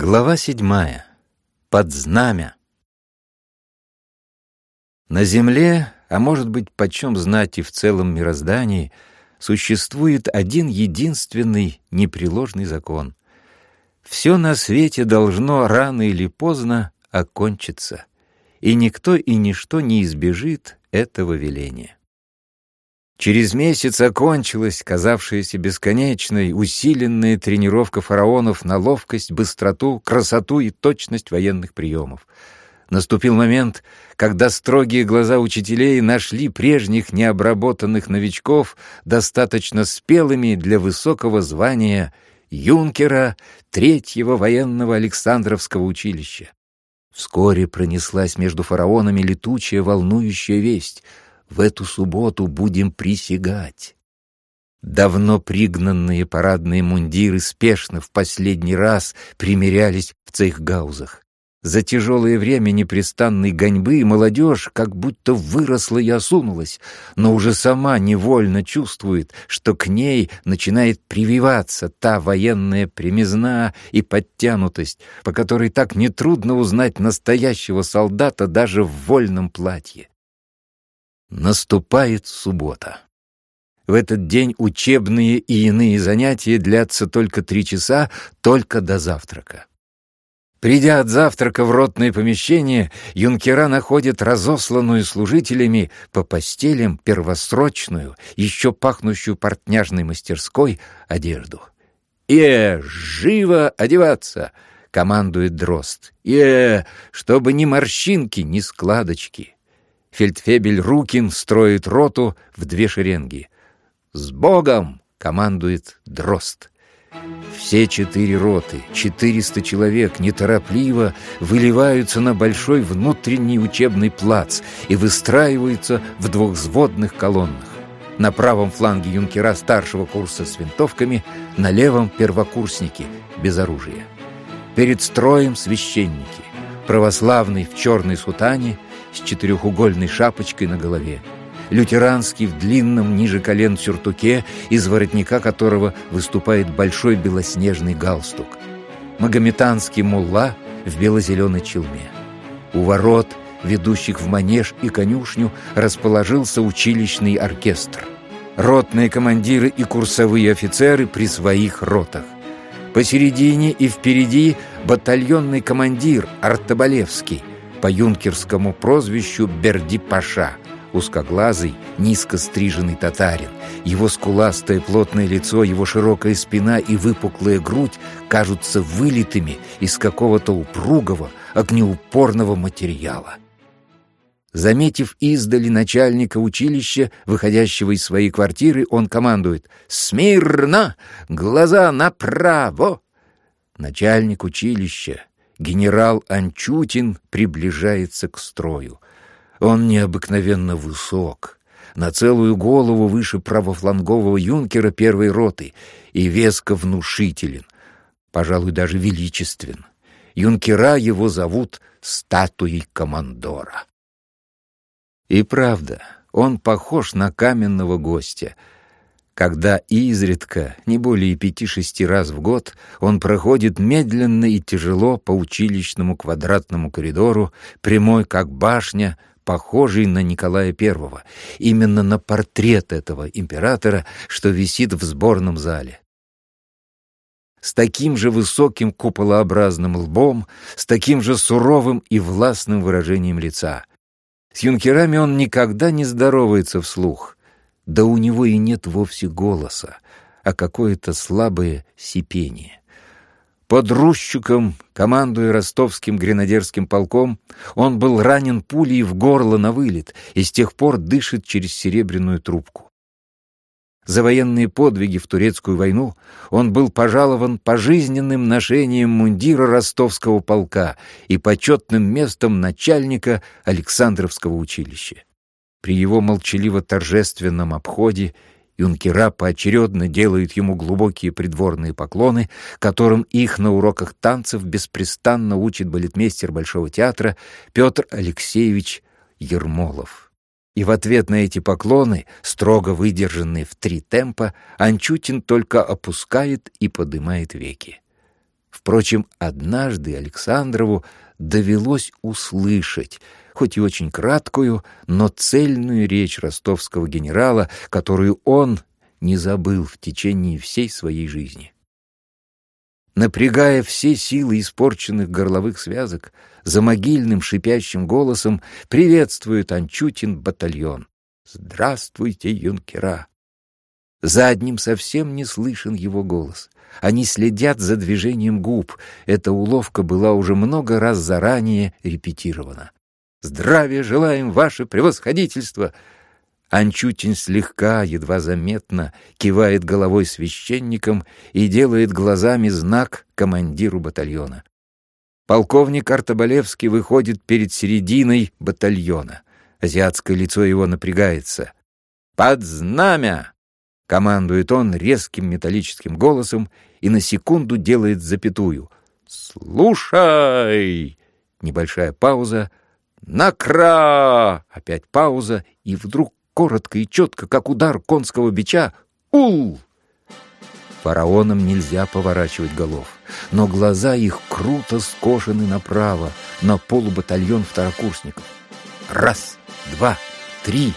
Глава седьмая. Под знамя. На земле, а может быть, почем знать и в целом мироздании, существует один единственный непреложный закон. Все на свете должно рано или поздно окончиться, и никто и ничто не избежит этого веления. Через месяц окончилась казавшаяся бесконечной, усиленная тренировка фараонов на ловкость, быстроту, красоту и точность военных приемов. Наступил момент, когда строгие глаза учителей нашли прежних необработанных новичков достаточно спелыми для высокого звания юнкера Третьего военного Александровского училища. Вскоре пронеслась между фараонами летучая, волнующая весть — в эту субботу будем присягать. Давно пригнанные парадные мундиры спешно в последний раз примерялись в цейхгаузах. За тяжелое время непрестанной гоньбы молодежь как будто выросла и осунулась, но уже сама невольно чувствует, что к ней начинает прививаться та военная примизна и подтянутость, по которой так нетрудно узнать настоящего солдата даже в вольном платье. Наступает суббота. В этот день учебные и иные занятия длятся только три часа, только до завтрака. Придя от завтрака в ротное помещение, юнкера находят разосланную служителями по постелям первосрочную, еще пахнущую портняжной мастерской, одежду. «Э, живо одеваться!» — командует Дрозд. «Э, чтобы ни морщинки, ни складочки!» Фельдфебель Рукин строит роту в две шеренги. «С Богом!» — командует Дрозд. Все четыре роты, четыреста человек, неторопливо выливаются на большой внутренний учебный плац и выстраиваются в двухвзводных колоннах. На правом фланге юнкера старшего курса с винтовками, на левом — первокурсники, без оружия. Перед строем священники, православный в черной сутане — с четырехугольной шапочкой на голове, лютеранский в длинном ниже колен сюртуке, из воротника которого выступает большой белоснежный галстук, магометанский мулла в бело-зеленой челме. У ворот, ведущих в манеж и конюшню, расположился училищный оркестр. Ротные командиры и курсовые офицеры при своих ротах. Посередине и впереди батальонный командир Артобалевский, по юнкерскому прозвищу Берди-Паша, узкоглазый, низко стриженный татарин. Его скуластое плотное лицо, его широкая спина и выпуклая грудь кажутся вылитыми из какого-то упругого, огнеупорного материала. Заметив издали начальника училища, выходящего из своей квартиры, он командует «Смирно! Глаза направо!» Начальник училища, генерал Анчутин приближается к строю. Он необыкновенно высок, на целую голову выше правофлангового юнкера первой роты и веско внушителен, пожалуй, даже величествен. Юнкера его зовут статуей командора. И правда, он похож на каменного гостя — когда изредка, не более пяти-шести раз в год, он проходит медленно и тяжело по училищному квадратному коридору, прямой как башня, похожий на Николая I, именно на портрет этого императора, что висит в сборном зале. С таким же высоким куполообразным лбом, с таким же суровым и властным выражением лица. С юнкерами он никогда не здоровается вслух — да у него и нет вовсе голоса, а какое-то слабое сипение. Под Рущуком, командуя ростовским гренадерским полком, он был ранен пулей в горло на вылет и с тех пор дышит через серебряную трубку. За военные подвиги в турецкую войну он был пожалован пожизненным ношением мундира ростовского полка и почетным местом начальника Александровского училища. При его молчаливо-торжественном обходе юнкера поочередно делают ему глубокие придворные поклоны, которым их на уроках танцев беспрестанно учит балетмейстер Большого театра Петр Алексеевич Ермолов. И в ответ на эти поклоны, строго выдержанные в три темпа, Анчутин только опускает и поднимает веки. Впрочем, однажды Александрову довелось услышать, хоть и очень краткую, но цельную речь ростовского генерала, которую он не забыл в течение всей своей жизни. Напрягая все силы испорченных горловых связок, за могильным шипящим голосом приветствует Анчутин батальон. «Здравствуйте, юнкера!» За одним совсем не слышен его голос. Они следят за движением губ. Эта уловка была уже много раз заранее репетирована. «Здравия желаем, ваше превосходительство!» Анчутин слегка, едва заметно, кивает головой священником и делает глазами знак командиру батальона. Полковник Артобалевский выходит перед серединой батальона. Азиатское лицо его напрягается. «Под знамя!» — командует он резким металлическим голосом и на секунду делает запятую. «Слушай!» Небольшая пауза. «Накра!» Опять пауза, и вдруг коротко и четко, как удар конского бича. «Ул!» Фараонам нельзя поворачивать голов, но глаза их круто скошены направо, на полубатальон второкурсников. Раз, два, три.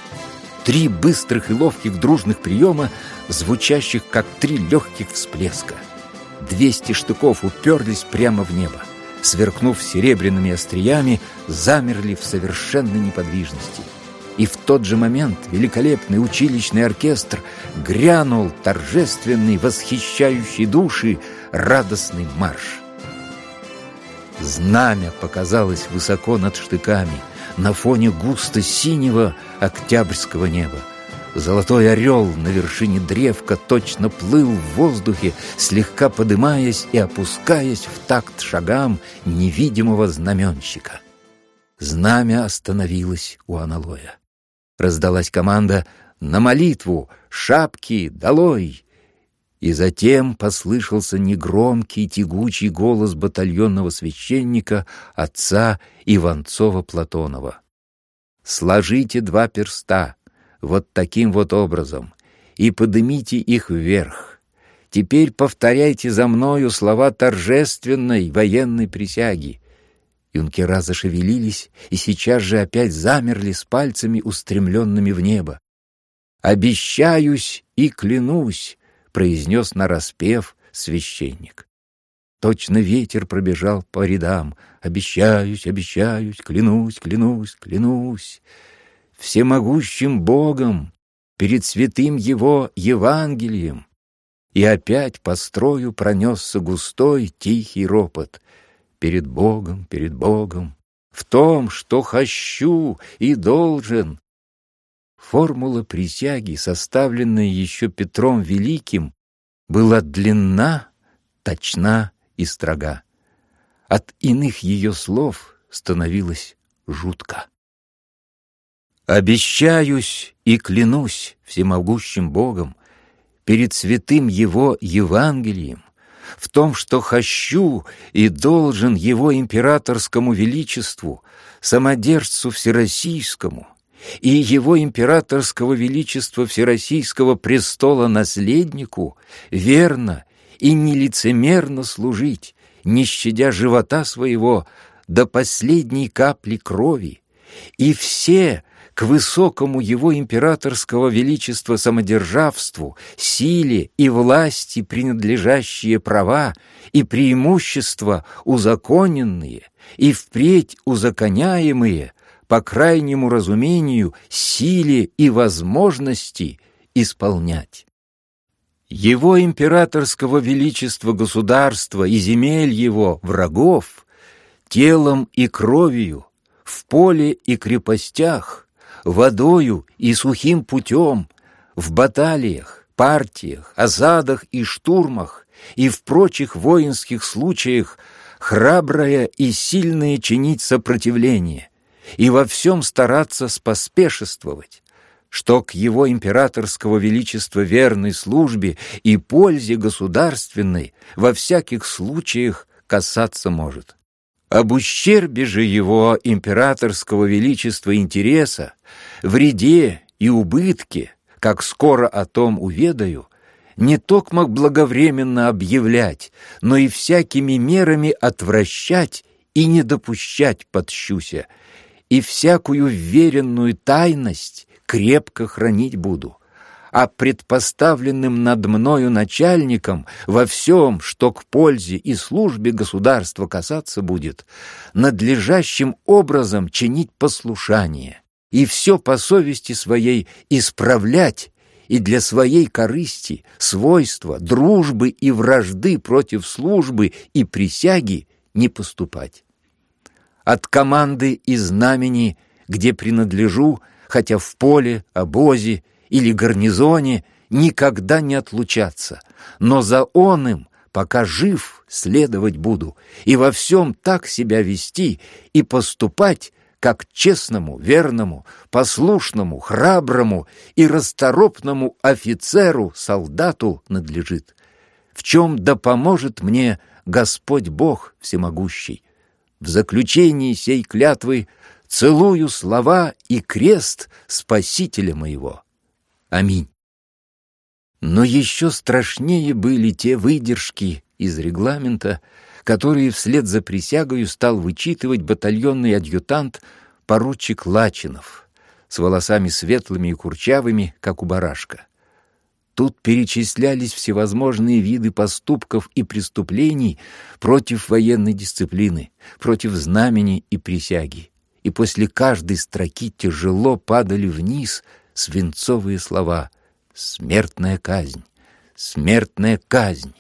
Три быстрых и ловких дружных приема, звучащих как три легких всплеска. Двести штыков уперлись прямо в небо. Сверкнув серебряными остриями, замерли в совершенной неподвижности — и в тот же момент великолепный училищный оркестр грянул торжественный, восхищающий души радостный марш. Знамя показалось высоко над штыками, на фоне густо-синего октябрьского неба. Золотой орел на вершине древка точно плыл в воздухе, слегка подымаясь и опускаясь в такт шагам невидимого знаменщика. Знамя остановилось у аналоя. Раздалась команда «На молитву! Шапки! Долой!» И затем послышался негромкий тягучий голос батальонного священника отца Иванцова-Платонова. «Сложите два перста вот таким вот образом и поднимите их вверх. Теперь повторяйте за мною слова торжественной военной присяги. Юнкера зашевелились и сейчас же опять замерли с пальцами, устремленными в небо. «Обещаюсь и клянусь», — произнес нараспев священник. Точно ветер пробежал по рядам. «Обещаюсь, обещаюсь, клянусь, клянусь, клянусь». Всемогущим Богом, перед святым Его Евангелием. И опять по строю пронесся густой тихий ропот — перед Богом, перед Богом, в том, что хочу и должен. Формула присяги, составленная еще Петром Великим, была длинна, точна и строга. От иных ее слов становилось жутко. Обещаюсь и клянусь всемогущим Богом перед святым Его Евангелием, в том, что хочу и должен его императорскому величеству, самодержцу всероссийскому, и его императорского величества всероссийского престола наследнику верно и нелицемерно служить, не щадя живота своего до последней капли крови, и все к высокому его императорского величества самодержавству, силе и власти принадлежащие права и преимущества узаконенные и впредь узаконяемые по крайнему разумению силе и возможности исполнять. Его императорского величества государства и земель его врагов телом и кровью в поле и крепостях водою и сухим путем, в баталиях, партиях, осадах и штурмах и в прочих воинских случаях храброе и сильное чинить сопротивление и во всем стараться споспешествовать, что к его императорского величества верной службе и пользе государственной во всяких случаях касаться может. Об ущербе же его императорского величества интереса, вреде и убытке, как скоро о том уведаю, не токмо благовременно объявлять, но и всякими мерами отвращать и не допущать подщуся, и всякую веренную тайность крепко хранить буду а предпоставленным над мною начальником во всем, что к пользе и службе государства касаться будет, надлежащим образом чинить послушание и все по совести своей исправлять и для своей корысти, свойства, дружбы и вражды против службы и присяги не поступать. От команды и знамени, где принадлежу, хотя в поле, обозе или гарнизоне никогда не отлучаться, но за он им, пока жив, следовать буду, и во всем так себя вести и поступать, как честному, верному, послушному, храброму и расторопному офицеру, солдату надлежит, в чем да поможет мне Господь Бог всемогущий. В заключении сей клятвы целую слова и крест Спасителя моего. Аминь. Но еще страшнее были те выдержки из регламента, которые вслед за присягою стал вычитывать батальонный адъютант поручик Лачинов с волосами светлыми и курчавыми, как у барашка. Тут перечислялись всевозможные виды поступков и преступлений против военной дисциплины, против знамени и присяги. И после каждой строки тяжело падали вниз — свинцовые слова «Смертная казнь! Смертная казнь!»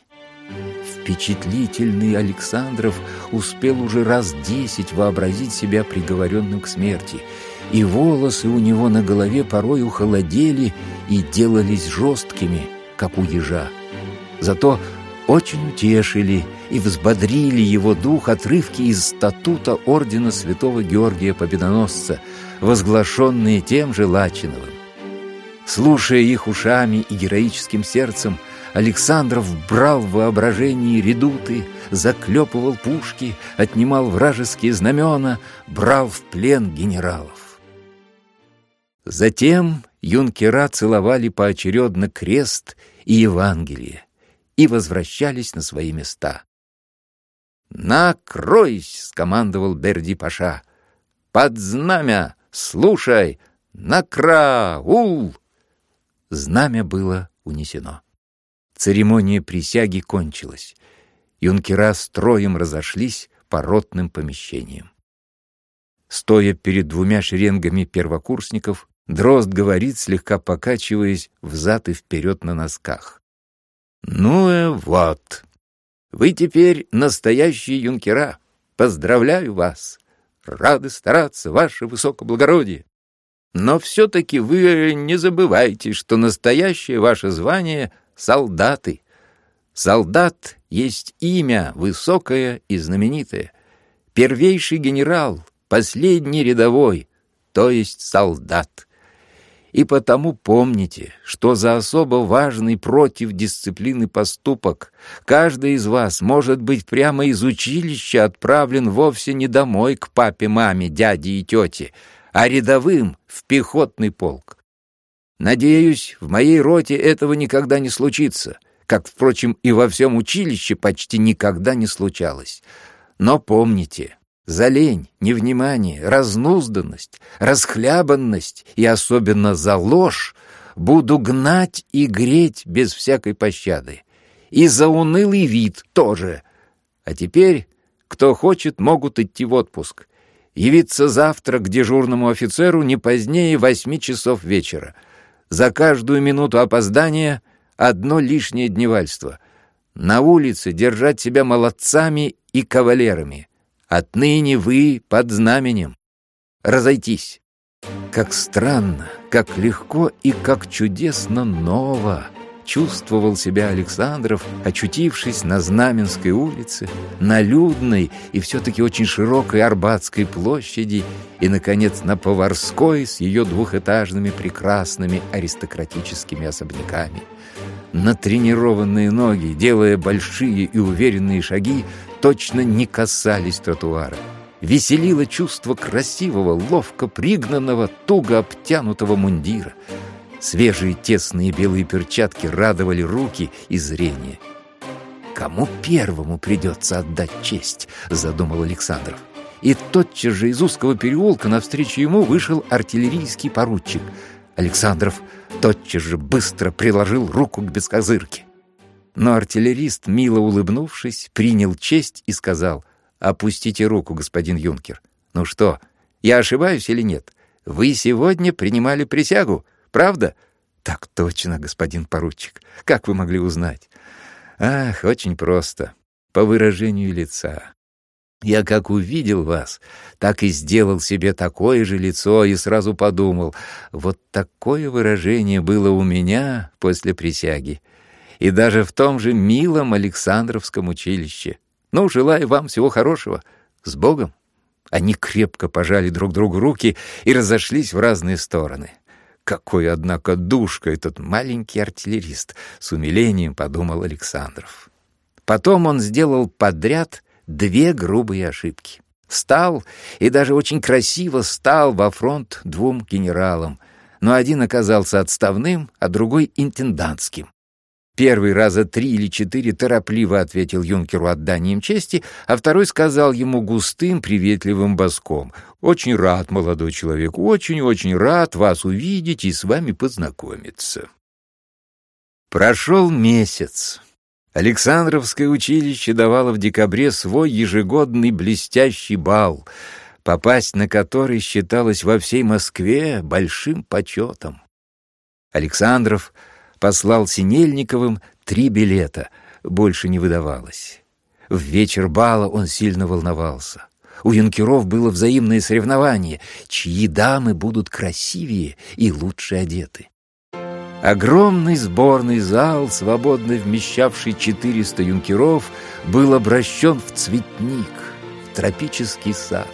Впечатлительный Александров успел уже раз десять вообразить себя приговоренным к смерти, и волосы у него на голове порой холодели и делались жесткими, как у ежа. Зато очень утешили и взбодрили его дух отрывки из статута ордена святого Георгия Победоносца, возглашенные тем же Лачиновым. Слушая их ушами и героическим сердцем, Александров брал в воображении редуты, заклепывал пушки, отнимал вражеские знамена, брал в плен генералов. Затем юнкера целовали поочередно крест и Евангелие и возвращались на свои места. «Накройсь!» — скомандовал Берди Паша. «Под знамя! Слушай! Накраул!» Знамя было унесено. Церемония присяги кончилась. Юнкера строем разошлись по ротным помещениям. Стоя перед двумя шеренгами первокурсников, Дрозд говорит, слегка покачиваясь взад и вперед на носках. «Ну и вот, вы теперь настоящие юнкера. Поздравляю вас. Рады стараться, ваше высокоблагородие. Но все-таки вы не забывайте, что настоящее ваше звание — солдаты. Солдат есть имя высокое и знаменитое. Первейший генерал, последний рядовой, то есть солдат. И потому помните, что за особо важный против дисциплины поступок каждый из вас может быть прямо из училища отправлен вовсе не домой к папе, маме, дяде и тете, а рядовым в пехотный полк. Надеюсь, в моей роте этого никогда не случится, как, впрочем, и во всем училище почти никогда не случалось. Но помните, за лень, невнимание, разнузданность, расхлябанность и особенно за ложь буду гнать и греть без всякой пощады. И за унылый вид тоже. А теперь, кто хочет, могут идти в отпуск явиться завтра к дежурному офицеру не позднее восьми часов вечера. За каждую минуту опоздания одно лишнее дневальство. На улице держать себя молодцами и кавалерами. Отныне вы под знаменем. Разойтись. Как странно, как легко и как чудесно ново чувствовал себя Александров, очутившись на Знаменской улице, на людной и все-таки очень широкой Арбатской площади и, наконец, на Поварской с ее двухэтажными прекрасными аристократическими особняками. Натренированные ноги, делая большие и уверенные шаги, точно не касались тротуара. Веселило чувство красивого, ловко пригнанного, туго обтянутого мундира — Свежие тесные белые перчатки радовали руки и зрение. «Кому первому придется отдать честь?» — задумал Александров. И тотчас же из узкого переулка навстречу ему вышел артиллерийский поручик. Александров тотчас же быстро приложил руку к бескозырке. Но артиллерист, мило улыбнувшись, принял честь и сказал «Опустите руку, господин юнкер». «Ну что, я ошибаюсь или нет? Вы сегодня принимали присягу, правда?» «Так точно, господин поручик. Как вы могли узнать?» «Ах, очень просто. По выражению лица. Я как увидел вас, так и сделал себе такое же лицо и сразу подумал, вот такое выражение было у меня после присяги и даже в том же милом Александровском училище. Ну, желаю вам всего хорошего. С Богом!» Они крепко пожали друг другу руки и разошлись в разные стороны. «Какой, однако, душка этот маленький артиллерист!» — с умилением подумал Александров. Потом он сделал подряд две грубые ошибки. Стал, и даже очень красиво стал во фронт двум генералам, но один оказался отставным, а другой — интендантским. Первый раза три или четыре торопливо ответил юнкеру отданием чести, а второй сказал ему густым, приветливым боском. «Очень рад, молодой человек, очень-очень рад вас увидеть и с вами познакомиться». Прошел месяц. Александровское училище давало в декабре свой ежегодный блестящий бал, попасть на который считалось во всей Москве большим почетом. Александров — послал Синельниковым три билета, больше не выдавалось. В вечер бала он сильно волновался. У юнкеров было взаимное соревнование, чьи дамы будут красивее и лучше одеты. Огромный сборный зал, свободно вмещавший 400 юнкеров, был обращен в цветник, в тропический сад.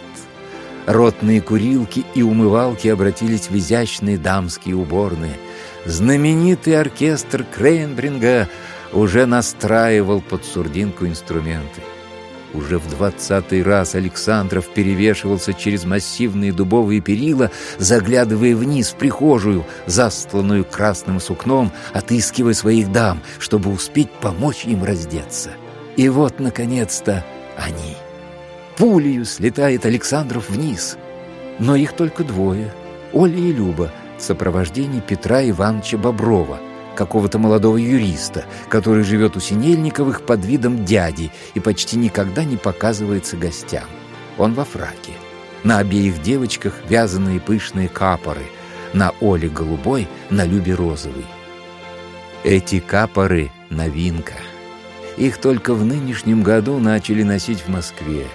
Ротные курилки и умывалки обратились в изящные дамские уборные — знаменитый оркестр Крейнбринга уже настраивал под сурдинку инструменты. Уже в двадцатый раз Александров перевешивался через массивные дубовые перила, заглядывая вниз в прихожую, застланную красным сукном, отыскивая своих дам, чтобы успеть помочь им раздеться. И вот, наконец-то, они. Пулею слетает Александров вниз. Но их только двое — Оля и Люба — в сопровождении Петра Ивановича Боброва, какого-то молодого юриста, который живет у Синельниковых под видом дяди и почти никогда не показывается гостям. Он во фраке. На обеих девочках вязаные пышные капоры, на Оле голубой, на Любе розовый. Эти капоры — новинка. Их только в нынешнем году начали носить в Москве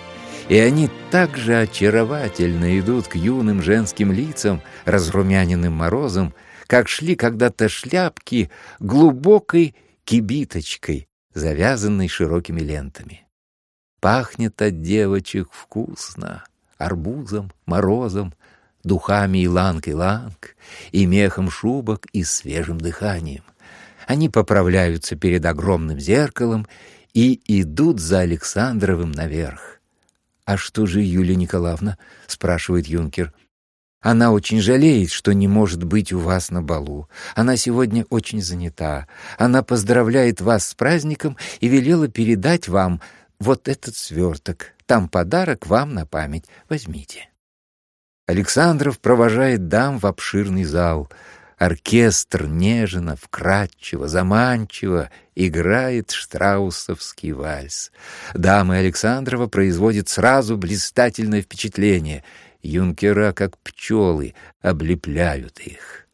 и они так же очаровательно идут к юным женским лицам, разрумяненным морозом, как шли когда-то шляпки глубокой кибиточкой, завязанной широкими лентами. Пахнет от девочек вкусно, арбузом, морозом, духами иланг-иланг, и мехом шубок, и свежим дыханием. Они поправляются перед огромным зеркалом и идут за Александровым наверх. «А что же Юлия Николаевна?» — спрашивает юнкер. «Она очень жалеет, что не может быть у вас на балу. Она сегодня очень занята. Она поздравляет вас с праздником и велела передать вам вот этот сверток. Там подарок вам на память. Возьмите». Александров провожает дам в обширный зал — Оркестр нежно, вкрадчиво, заманчиво играет штраусовский вальс. Дамы Александрова производят сразу блистательное впечатление. Юнкера, как пчелы, облепляют их.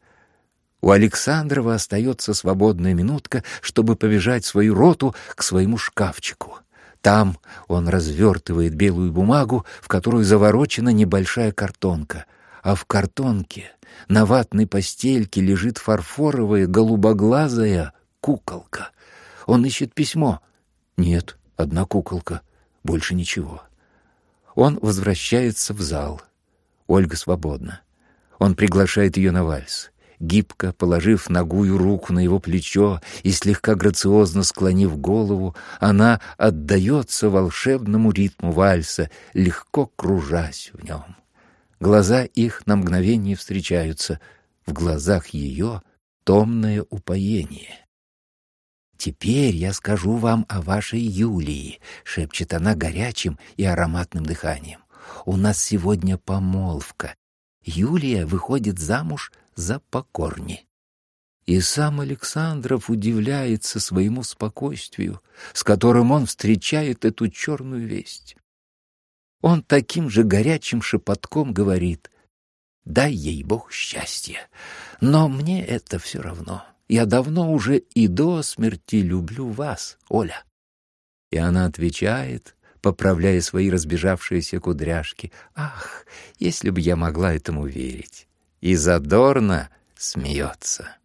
У Александрова остается свободная минутка, чтобы побежать свою роту к своему шкафчику. Там он развертывает белую бумагу, в которую заворочена небольшая картонка — а в картонке на ватной постельке лежит фарфоровая голубоглазая куколка. Он ищет письмо. Нет, одна куколка, больше ничего. Он возвращается в зал. Ольга свободна. Он приглашает ее на вальс. Гибко положив ногую руку на его плечо и слегка грациозно склонив голову, она отдается волшебному ритму вальса, легко кружась в нем. Глаза их на мгновение встречаются. В глазах ее томное упоение. «Теперь я скажу вам о вашей Юлии», — шепчет она горячим и ароматным дыханием. «У нас сегодня помолвка. Юлия выходит замуж за покорни». И сам Александров удивляется своему спокойствию, с которым он встречает эту черную весть. Он таким же горячим шепотком говорит «Дай ей Бог счастья, но мне это все равно». Я давно уже и до смерти люблю вас, Оля. И она отвечает, поправляя свои разбежавшиеся кудряшки. Ах, если бы я могла этому верить. И задорно смеется.